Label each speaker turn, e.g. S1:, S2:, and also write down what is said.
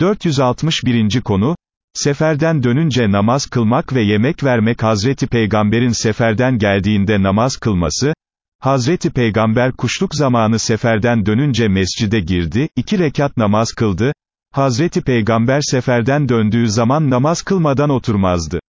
S1: 461. konu, Seferden dönünce namaz kılmak ve yemek vermek Hazreti Peygamber'in seferden geldiğinde namaz kılması, Hazreti Peygamber kuşluk zamanı seferden dönünce mescide girdi, iki rekat namaz kıldı, Hazreti Peygamber seferden döndüğü zaman namaz kılmadan oturmazdı.